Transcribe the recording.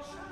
Russia.